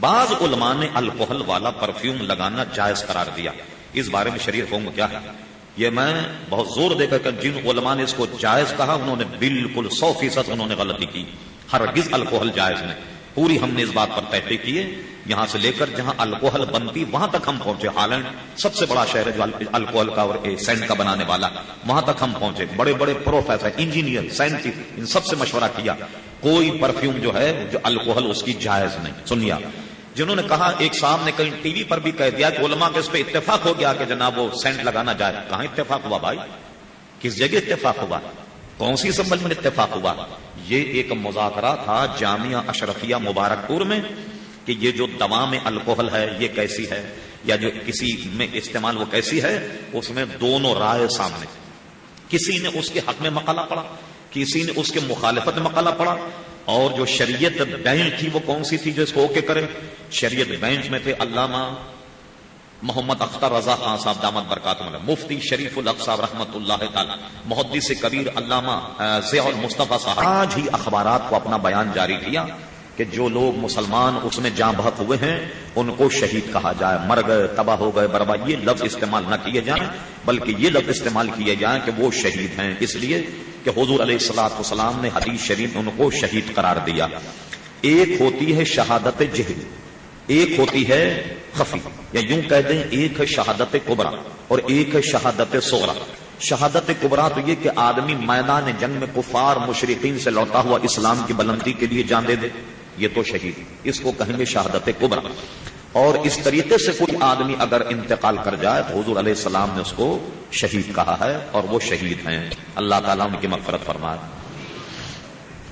بعض علماء نے الکوہل والا پرفیوم لگانا جائز قرار دیا۔ اس بارے میں شریف حکم کیا ہے؟ یہ میں بہت زور دے کر جن علماء نے اس کو جائز کہا، انہوں نے بالکل سو فیصد انہوں نے غلطی کی۔ ہرگز الکوہل جائز نہیں۔ پوری ہم نے اس بات پر تحقیق کیے یہاں سے لے کر جہاں الکوہل بنتی، وہاں تک ہم پہنچے ہالینڈ، سب سے بڑا شہر ہے جو الکوہل کا اور سینٹ کا بنانے والا۔ وہاں تک ہم پہنچے۔ بڑے بڑے پروفیسر، انجینئر، سائنٹسٹ، ان سب سے مشورہ کیا۔ کوئی پرفیوم جو ہے، جو الکوہل اس کی جائز نہیں۔ سنیا جنہوں نے کہا ایک صاحب نے کہیں ٹی وی پر بھی کہہ دیا کہ علماء کے اس پہ اتفاق ہو گیا کہ جناب وہ سینٹ لگانا جائے۔ کہاں اتفاق ہوا بھائی؟ کس جگہ اتفاق ہوا؟ کون سی سمبل میں اتفاق ہوا؟ یہ ایک مذاکرہ تھا جامعہ اشرفیہ مبارک پور میں کہ یہ جو دوا میں الکوہل ہے، یہ کیسی ہے؟ یا جو کسی میں استعمال وہ کیسی ہے؟ اس میں دونوں رائے سامنے۔ کسی نے اس کے حق میں مقالہ پڑا کسی نے اس کے مخالفت میں مقالہ پڑا اور جو شریعت بینچ تھی وہ کون سی تھی جو اس کو اوکے کرے؟ شریعت بینچ میں تھے علامہ محمد اختر رضا خان صاحب، دامت برکات مفتی شریف الق صاحب رحمت اللہ تعالی، محدث کبیر علامہ ضیاء المصطفیٰ صاحب۔ آج ہی اخبارات کو اپنا بیان جاری کیا۔ کہ جو لوگ مسلمان اس میں جاں بحق ہوئے ہیں، ان کو شہید کہا جائے۔ مر گئے، تباہ ہو گئے۔ برباد یہ لفظ استعمال نہ کیے جائیں، بلکہ یہ لفظ استعمال کیے جائیں کہ وہ شہید ہیں۔ اس لیے کہ حضور علیہ السلاط والسلام نے حدیث شریف ان کو شہید قرار دیا۔ ایک ہوتی ہے شہادت جہل، ایک ہوتی ہے خفی، یا یوں کہہ دیں، ایک ہے شہادت کبرا اور ایک ہے شہادت سورا شہادت کبرا تو یہ کہ آدمی میدان جنگ میں کفار، مشرقین سے لوٹا ہوا اسلام کی بلندی کے لیے جان دے دے یہ تو شہید، اس کو کہیں گے شہادت کبرا۔ اور اس طریقے سے کوئی آدمی اگر انتقال کر جائے تو حضور علیہ السلام نے اس کو شہید کہا ہے اور وہ شہید ہیں۔ اللہ تعالیٰ ان کی مغفرت فرمائے۔